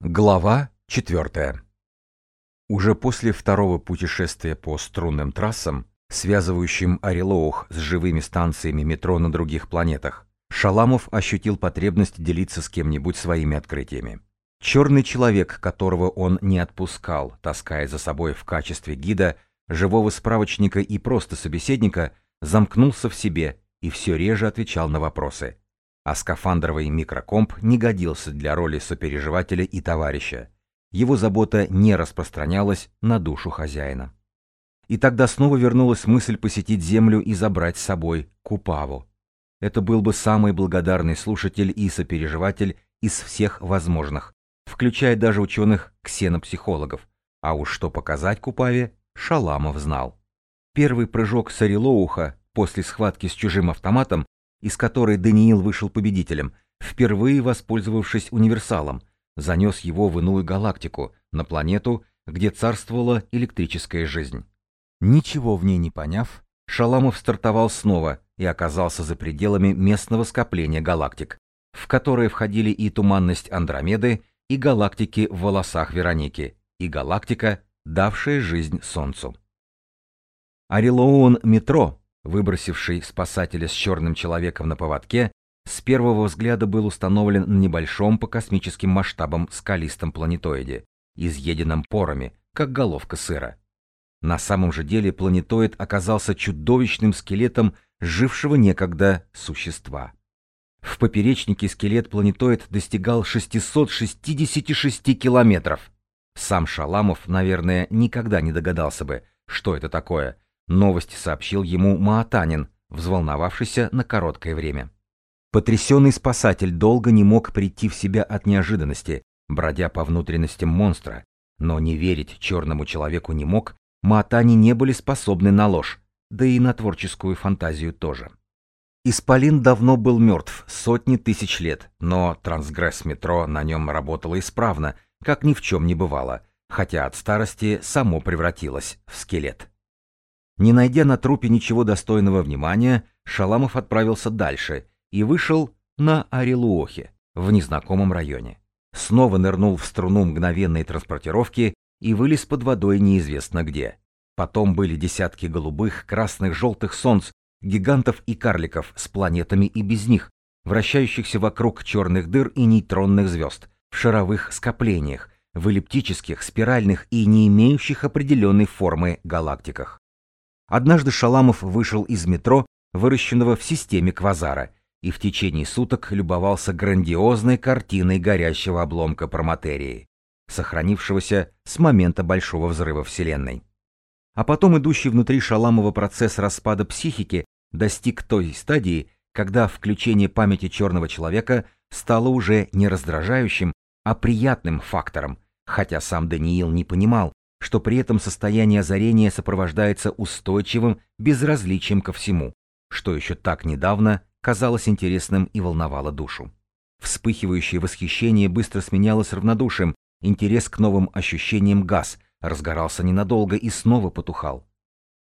Глава 4. Уже после второго путешествия по струнным трассам, связывающим Орелоух с живыми станциями метро на других планетах, Шаламов ощутил потребность делиться с кем-нибудь своими открытиями. Черный человек, которого он не отпускал, таская за собой в качестве гида, живого справочника и просто собеседника, замкнулся в себе и все реже отвечал на вопросы а скафандровый микрокомп не годился для роли сопереживателя и товарища. Его забота не распространялась на душу хозяина. И тогда снова вернулась мысль посетить Землю и забрать с собой Купаву. Это был бы самый благодарный слушатель и сопереживатель из всех возможных, включая даже ученых-ксенопсихологов. А уж что показать Купаве, Шаламов знал. Первый прыжок Сарилоуха после схватки с чужим автоматом из которой Даниил вышел победителем, впервые воспользовавшись универсалом, занес его в иную галактику, на планету, где царствовала электрическая жизнь. Ничего в ней не поняв, Шаламов стартовал снова и оказался за пределами местного скопления галактик, в которые входили и туманность Андромеды, и галактики в волосах Вероники, и галактика, давшая жизнь Солнцу. Орелоон Метро выбросивший спасателя с черным человеком на поводке, с первого взгляда был установлен на небольшом по космическим масштабам скалистом планетоиде, изъеденном порами, как головка сыра. На самом же деле планетоид оказался чудовищным скелетом жившего некогда существа. В поперечнике скелет планетоид достигал 666 километров. Сам Шаламов, наверное, никогда не догадался бы, что это такое – Новость сообщил ему Маатанин, взволновавшийся на короткое время. Потрясенный спасатель долго не мог прийти в себя от неожиданности, бродя по внутренностям монстра, но не верить черному человеку не мог, Маатани не были способны на ложь, да и на творческую фантазию тоже. Исполин давно был мертв, сотни тысяч лет, но трансгресс-метро на нем работало исправно, как ни в чем не бывало, хотя от старости само превратилось в скелет. Не найдя на трупе ничего достойного внимания, Шаламов отправился дальше и вышел на Орелуохе, в незнакомом районе. Снова нырнул в струну мгновенной транспортировки и вылез под водой неизвестно где. Потом были десятки голубых, красных, желтых солнц, гигантов и карликов с планетами и без них, вращающихся вокруг черных дыр и нейтронных звезд, в шаровых скоплениях, в эллиптических, спиральных и не имеющих определенной формы галактиках. Однажды Шаламов вышел из метро, выращенного в системе квазара, и в течение суток любовался грандиозной картиной горящего обломка проматерии, сохранившегося с момента Большого взрыва Вселенной. А потом идущий внутри Шаламова процесс распада психики достиг той стадии, когда включение памяти черного человека стало уже не раздражающим, а приятным фактором, хотя сам Даниил не понимал, что при этом состояние озарения сопровождается устойчивым безразличием ко всему, что еще так недавно казалось интересным и волновало душу. Вспыхивающее восхищение быстро сменялось равнодушием, интерес к новым ощущениям газ, разгорался ненадолго и снова потухал.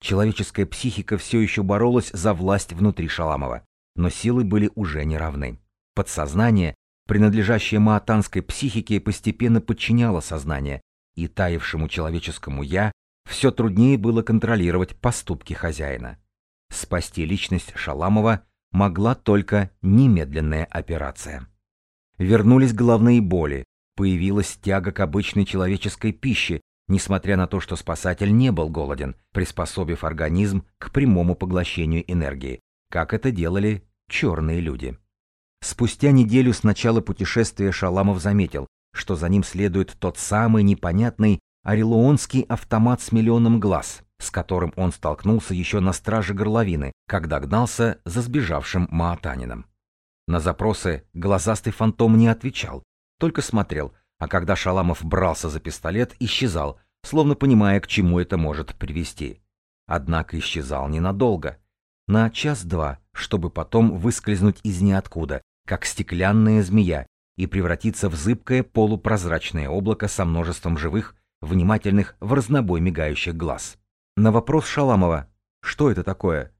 Человеческая психика все еще боролась за власть внутри Шаламова, но силы были уже неравны. Подсознание, принадлежащее маатанской психике, постепенно подчиняло сознание, и таявшему человеческому «я» все труднее было контролировать поступки хозяина. Спасти личность Шаламова могла только немедленная операция. Вернулись головные боли, появилась тяга к обычной человеческой пище, несмотря на то, что спасатель не был голоден, приспособив организм к прямому поглощению энергии, как это делали черные люди. Спустя неделю с начала путешествия Шаламов заметил, что за ним следует тот самый непонятный орелуонский автомат с миллионом глаз, с которым он столкнулся еще на страже горловины, когда гнался за сбежавшим маатанином. На запросы глазастый фантом не отвечал, только смотрел, а когда Шаламов брался за пистолет, исчезал, словно понимая, к чему это может привести. Однако исчезал ненадолго, на час-два, чтобы потом выскользнуть из ниоткуда, как стеклянная змея, и превратиться в зыбкое полупрозрачное облако со множеством живых, внимательных, в разнобой мигающих глаз. На вопрос Шаламова «Что это такое?»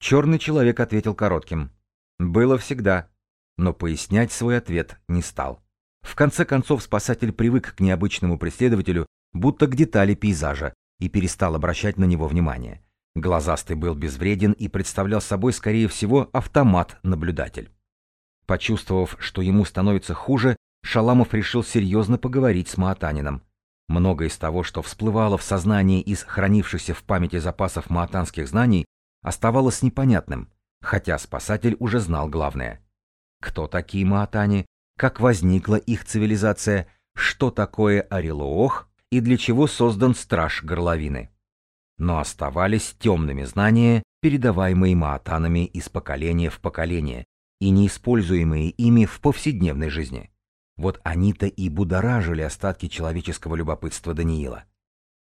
черный человек ответил коротким «Было всегда», но пояснять свой ответ не стал. В конце концов спасатель привык к необычному преследователю, будто к детали пейзажа, и перестал обращать на него внимание. Глазастый был безвреден и представлял собой, скорее всего, автомат-наблюдатель. Почувствовав, что ему становится хуже, Шаламов решил серьезно поговорить с Маатанином. Многое из того, что всплывало в сознании из хранившихся в памяти запасов маатанских знаний, оставалось непонятным, хотя спасатель уже знал главное. Кто такие маатани, как возникла их цивилизация, что такое Орелоох и для чего создан страж горловины. Но оставались темными знания, передаваемые маатанами из поколения в поколение и неиспользуемые ими в повседневной жизни. Вот они-то и будоражили остатки человеческого любопытства Даниила.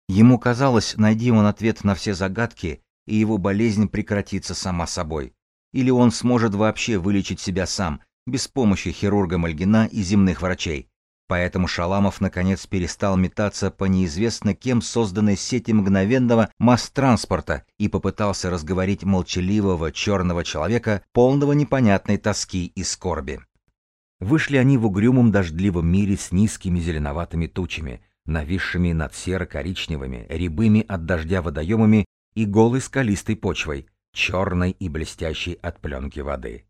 Ему казалось, найди он ответ на все загадки, и его болезнь прекратится сама собой. Или он сможет вообще вылечить себя сам, без помощи хирурга Мальгина и земных врачей. Поэтому Шаламов наконец перестал метаться по неизвестно кем созданной сети мгновенного масс-транспорта и попытался разговорить молчаливого черного человека, полного непонятной тоски и скорби. Вышли они в угрюмом дождливом мире с низкими зеленоватыми тучами, нависшими над серо-коричневыми, рябыми от дождя водоемами и голой скалистой почвой, черной и блестящей от пленки воды.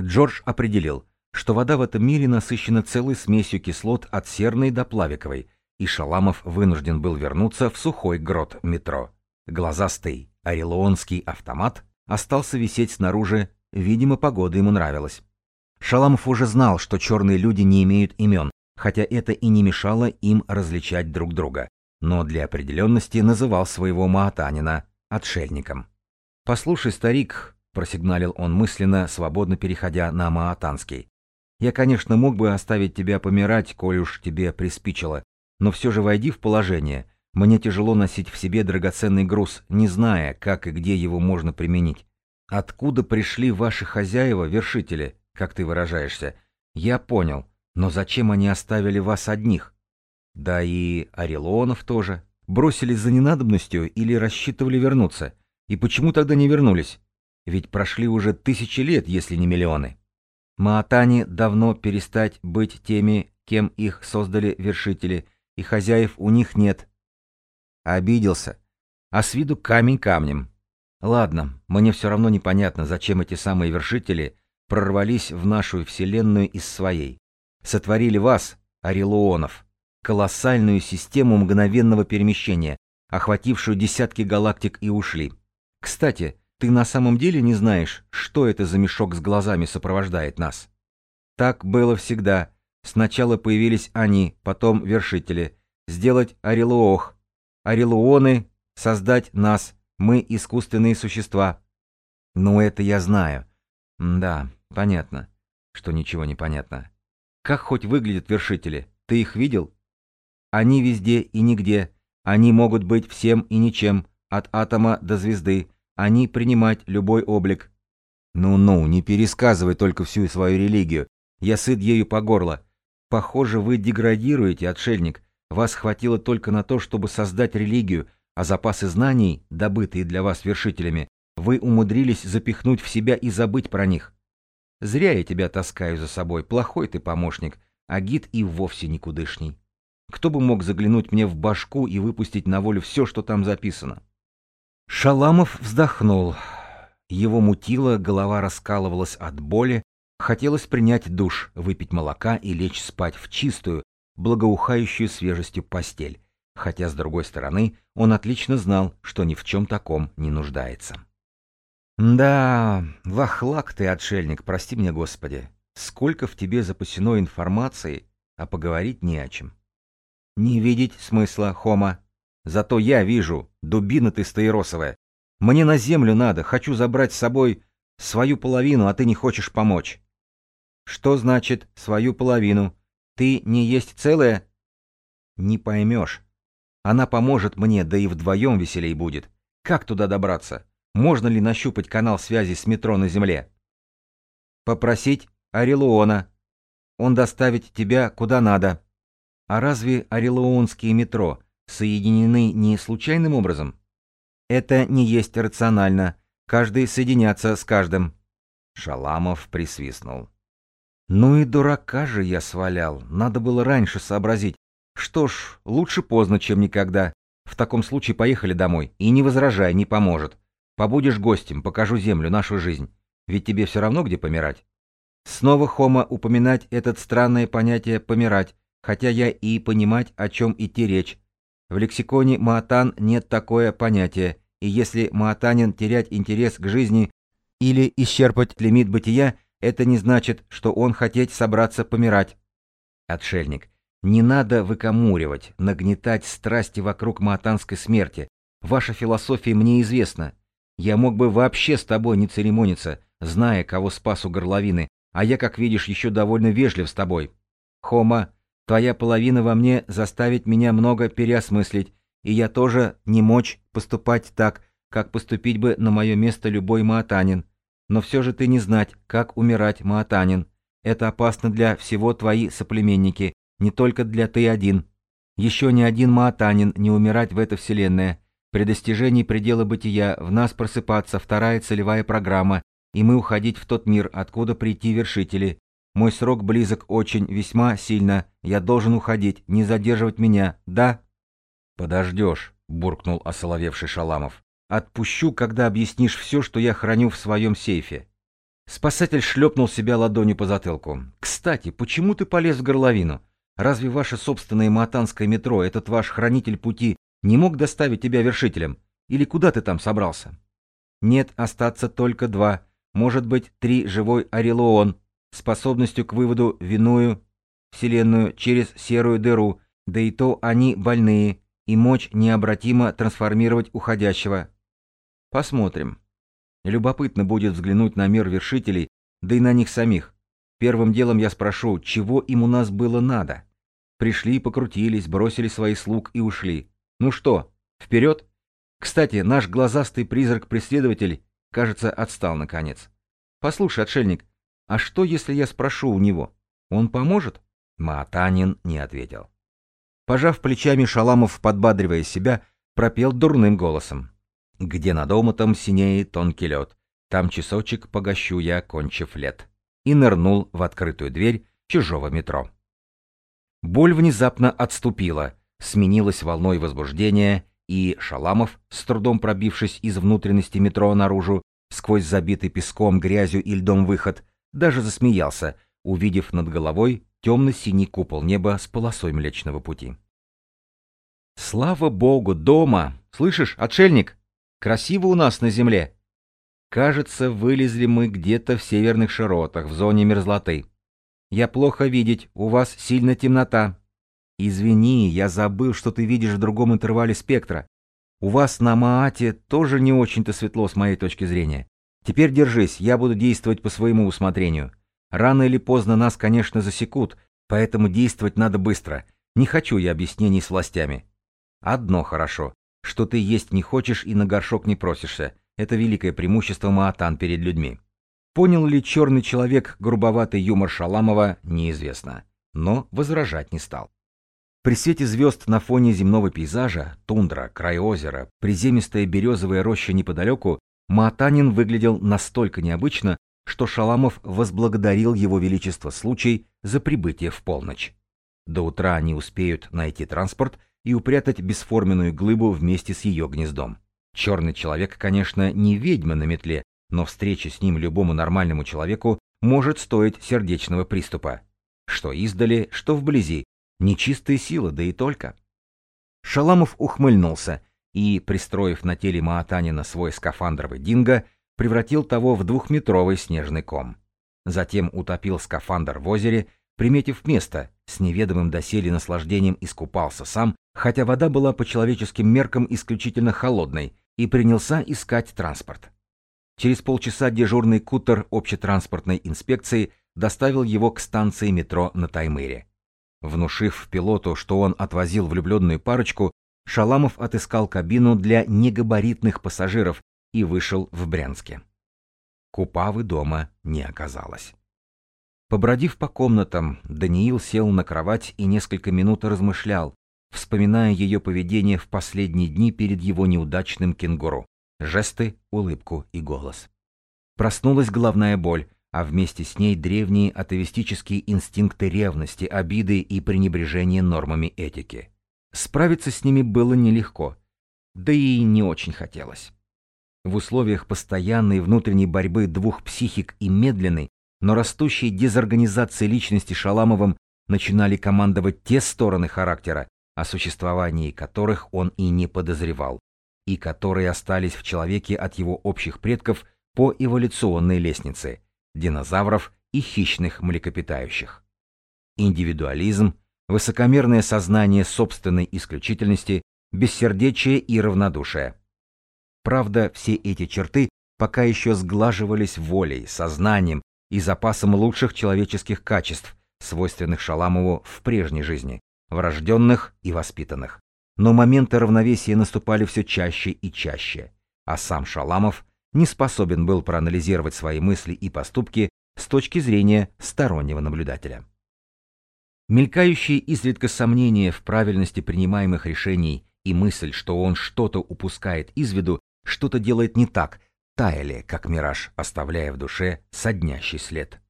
Джордж определил, что вода в этом мире насыщена целой смесью кислот от серной до плавиковой, и Шаламов вынужден был вернуться в сухой грот метро. Глазастый, орелонский автомат остался висеть снаружи, видимо, погода ему нравилась. Шаламов уже знал, что черные люди не имеют имен, хотя это и не мешало им различать друг друга, но для определенности называл своего маатанина отшельником. «Послушай, старик», — просигналил он мысленно, свободно переходя на маатанский, «я, конечно, мог бы оставить тебя помирать, коль уж тебе приспичило, но все же войди в положение. Мне тяжело носить в себе драгоценный груз, не зная, как и где его можно применить. Откуда пришли ваши хозяева-вершители? как ты выражаешься. Я понял, но зачем они оставили вас одних? Да и Орелонов тоже. Бросились за ненадобностью или рассчитывали вернуться? И почему тогда не вернулись? Ведь прошли уже тысячи лет, если не миллионы. Маатани давно перестать быть теми, кем их создали вершители, и хозяев у них нет. Обиделся. А с виду камень камнем. Ладно, мне все равно непонятно, зачем эти самые вершители прорвались в нашу Вселенную из своей. Сотворили вас, Орелуонов, колоссальную систему мгновенного перемещения, охватившую десятки галактик и ушли. Кстати, ты на самом деле не знаешь, что это за мешок с глазами сопровождает нас? Так было всегда. Сначала появились они, потом вершители. Сделать Орелуох. Орелуоны — создать нас. Мы — искусственные существа. Ну, это я знаю. Да, Понятно, что ничего не понятно. Как хоть выглядят вершители? Ты их видел? Они везде и нигде. Они могут быть всем и ничем, от атома до звезды. Они принимать любой облик. Ну-ну, не пересказывай только всю свою религию. Я сыт ею по горло. Похоже, вы деградируете, отшельник. Вас хватило только на то, чтобы создать религию, а запасы знаний, добытые для вас вершителями, вы умудрились запихнуть в себя и забыть про них. Зря я тебя таскаю за собой, плохой ты помощник, а гид и вовсе никудышний. Кто бы мог заглянуть мне в башку и выпустить на волю все, что там записано? Шаламов вздохнул. Его мутило, голова раскалывалась от боли, хотелось принять душ, выпить молока и лечь спать в чистую, благоухающую свежестью постель, хотя, с другой стороны, он отлично знал, что ни в чем таком не нуждается. Да, вахлак ты, отшельник, прости меня, Господи. Сколько в тебе запасено информации, а поговорить не о чем. Не видеть смысла, Хома. Зато я вижу, дубина ты стаиросовая. Мне на землю надо, хочу забрать с собой свою половину, а ты не хочешь помочь. Что значит свою половину? Ты не есть целая? Не поймешь. Она поможет мне, да и вдвоем веселей будет. Как туда добраться? Можно ли нащупать канал связи с метро на Земле? Попросить Орелуона. Он доставит тебя куда надо. А разве орелуонские метро соединены не случайным образом? Это не есть рационально. Каждый соединяться с каждым. Шаламов присвистнул. Ну и дурака же я свалял, надо было раньше сообразить. Что ж, лучше поздно, чем никогда. В таком случае поехали домой, и не возражай, не поможет. Побудешь гостем, покажу землю, нашу жизнь. Ведь тебе все равно где помирать. Снова Хома упоминать это странное понятие «помирать», хотя я и понимать, о чем идти речь. В лексиконе Маатан нет такое понятие, и если Маатанин терять интерес к жизни или исчерпать лимит бытия, это не значит, что он хотеть собраться помирать. Отшельник, не надо выкомуривать, нагнетать страсти вокруг маатанской смерти. Ваша философия мне известна. Я мог бы вообще с тобой не церемониться, зная, кого спас у горловины, а я, как видишь, еще довольно вежлив с тобой. Хома, твоя половина во мне заставит меня много переосмыслить, и я тоже не мочь поступать так, как поступить бы на мое место любой маатанин. Но все же ты не знать, как умирать, маатанин. Это опасно для всего твои соплеменники, не только для ты один. Еще ни один маатанин не умирать в этой вселенная. При достижении предела бытия в нас просыпаться вторая целевая программа, и мы уходить в тот мир, откуда прийти вершители. Мой срок близок очень, весьма сильно. Я должен уходить, не задерживать меня, да? Подождешь, буркнул осоловевший Шаламов. Отпущу, когда объяснишь все, что я храню в своем сейфе. Спасатель шлепнул себя ладонью по затылку. «Кстати, почему ты полез в горловину? Разве ваше собственное матанское метро, этот ваш хранитель пути, не мог доставить тебя вершителем? Или куда ты там собрался?» «Нет, остаться только два. Может быть, три живой Орелоон, способностью к выводу виную вселенную через серую дыру, да и то они больные, и мочь необратимо трансформировать уходящего. Посмотрим. Любопытно будет взглянуть на мир вершителей, да и на них самих. Первым делом я спрошу, чего им у нас было надо? Пришли, покрутились, бросили свои слуг и ушли. Ну что, вперед? Кстати, наш глазастый призрак-преследователь, кажется, отстал наконец. Послушай, отшельник, а что, если я спрошу у него? Он поможет? Маатанин не ответил. Пожав плечами, Шаламов, подбадривая себя, пропел дурным голосом. Где над омутом синеет тонкий лед, там часочек погощу я, кончив лет. И нырнул в открытую дверь чужого метро. Боль внезапно отступила, сменилась волной возбуждения, и Шаламов, с трудом пробившись из внутренности метро наружу, сквозь забитый песком, грязью и льдом выход, даже засмеялся, увидев над головой темно-синий купол неба с полосой Млечного Пути. «Слава Богу, дома! Слышишь, отшельник?» Красиво у нас на земле. Кажется, вылезли мы где-то в северных широтах, в зоне мерзлоты. Я плохо видеть, у вас сильно темнота. Извини, я забыл, что ты видишь в другом интервале спектра. У вас на Маате тоже не очень-то светло с моей точки зрения. Теперь держись, я буду действовать по своему усмотрению. Рано или поздно нас, конечно, засекут, поэтому действовать надо быстро. Не хочу я объяснений с властями. Одно хорошо что ты есть не хочешь и на горшок не просишься. Это великое преимущество Маатан перед людьми. Понял ли черный человек грубоватый юмор Шаламова, неизвестно, но возражать не стал. При свете звезд на фоне земного пейзажа, тундра, край озера, приземистая березовая роща неподалеку, Маатанин выглядел настолько необычно, что Шаламов возблагодарил его величество случай за прибытие в полночь. До утра они успеют найти транспорт и упрятать бесформенную глыбу вместе с ее гнездом. Черный человек, конечно, не ведьма на метле, но встреча с ним любому нормальному человеку может стоить сердечного приступа. Что издали, что вблизи. Нечистая сила, да и только. Шаламов ухмыльнулся и, пристроив на теле Маатанина свой скафандровый динго, превратил того в двухметровый снежный ком. Затем утопил скафандр в озере, приметив место, с неведомым доселе наслаждением искупался сам хотя вода была по человеческим меркам исключительно холодной, и принялся искать транспорт. Через полчаса дежурный кутер общетранспортной инспекции доставил его к станции метро на Таймыре. Внушив пилоту, что он отвозил влюбленную парочку, Шаламов отыскал кабину для негабаритных пассажиров и вышел в Брянске. Купавы дома не оказалось. Побродив по комнатам, Даниил сел на кровать и несколько минут размышлял, вспоминая ее поведение в последние дни перед его неудачным кенгуру. Жесты, улыбку и голос. Проснулась головная боль, а вместе с ней древние атовистические инстинкты ревности, обиды и пренебрежения нормами этики. Справиться с ними было нелегко, да и не очень хотелось. В условиях постоянной внутренней борьбы двух психик и медленной, но растущей дезорганизации личности Шаламовым начинали командовать те стороны характера, о существовании которых он и не подозревал, и которые остались в человеке от его общих предков по эволюционной лестнице – динозавров и хищных млекопитающих. Индивидуализм, высокомерное сознание собственной исключительности, бессердечие и равнодушие. Правда, все эти черты пока еще сглаживались волей, сознанием и запасом лучших человеческих качеств, свойственных Шаламову в прежней жизни, врожденных и воспитанных. Но моменты равновесия наступали все чаще и чаще, а сам Шаламов не способен был проанализировать свои мысли и поступки с точки зрения стороннего наблюдателя. Мелькающие изредка сомнения в правильности принимаемых решений и мысль, что он что-то упускает из виду, что-то делает не так, таяли, как мираж, оставляя в душе соднящий след.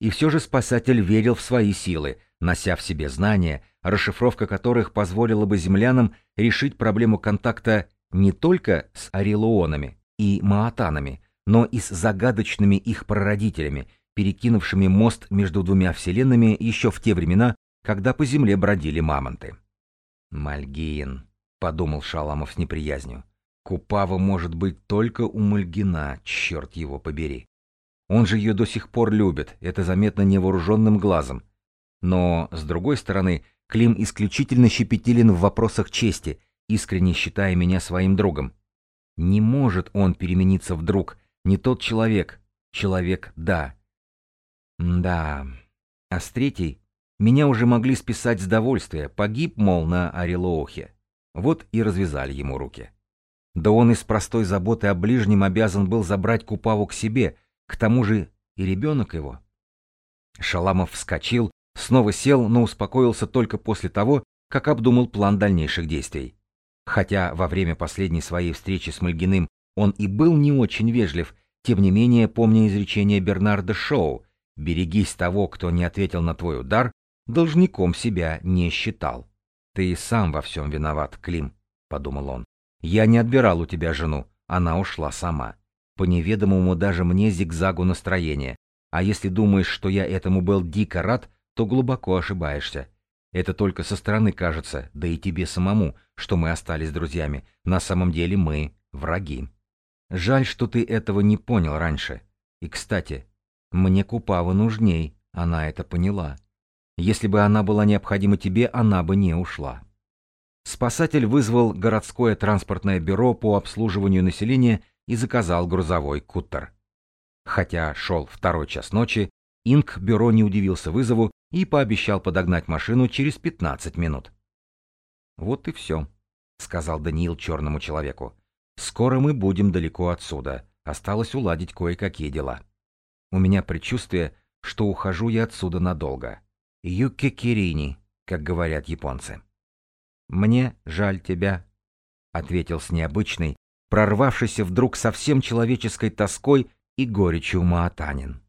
И все же спасатель верил в свои силы, нося в себе знания, расшифровка которых позволила бы землянам решить проблему контакта не только с орелуонами и маатанами, но и с загадочными их прародителями, перекинувшими мост между двумя вселенными еще в те времена, когда по земле бродили мамонты. «Мальгиен», — подумал Шаламов с неприязнью, — «Купава может быть только у Мальгина, черт его побери. Он же ее до сих пор любит, это заметно невооруженным глазом. Но, с другой стороны, Клим исключительно щепетилен в вопросах чести, искренне считая меня своим другом. Не может он перемениться вдруг, не тот человек. Человек — да. Да. А с третьей меня уже могли списать с довольствия, погиб, мол, на Орелоохе. Вот и развязали ему руки. Да он из простой заботы о ближнем обязан был забрать Купаву к себе, к тому же и ребенок его. Шаламов вскочил, снова сел, но успокоился только после того, как обдумал план дальнейших действий. Хотя во время последней своей встречи с Мальгиным он и был не очень вежлив, тем не менее, помня изречение Бернарда Шоу «Берегись того, кто не ответил на твой удар, должником себя не считал». «Ты и сам во всем виноват, Клим», — подумал он. «Я не отбирал у тебя жену, она ушла сама по неведомому даже мне зигзагу настроения. А если думаешь, что я этому был дико рад, то глубоко ошибаешься. Это только со стороны кажется, да и тебе самому, что мы остались друзьями. На самом деле мы враги. Жаль, что ты этого не понял раньше. И, кстати, мне Купава нужней, она это поняла. Если бы она была необходима тебе, она бы не ушла. Спасатель вызвал городское транспортное бюро по обслуживанию населения и заказал грузовой куттер. Хотя шел второй час ночи, Инк бюро не удивился вызову и пообещал подогнать машину через 15 минут. «Вот и все», — сказал Даниил черному человеку. «Скоро мы будем далеко отсюда. Осталось уладить кое-какие дела. У меня предчувствие, что ухожу я отсюда надолго. Юки Кирини, как говорят японцы». «Мне жаль тебя», — ответил с необычной, прорвавшийся вдруг совсем человеческой тоской и горечью Маатанин.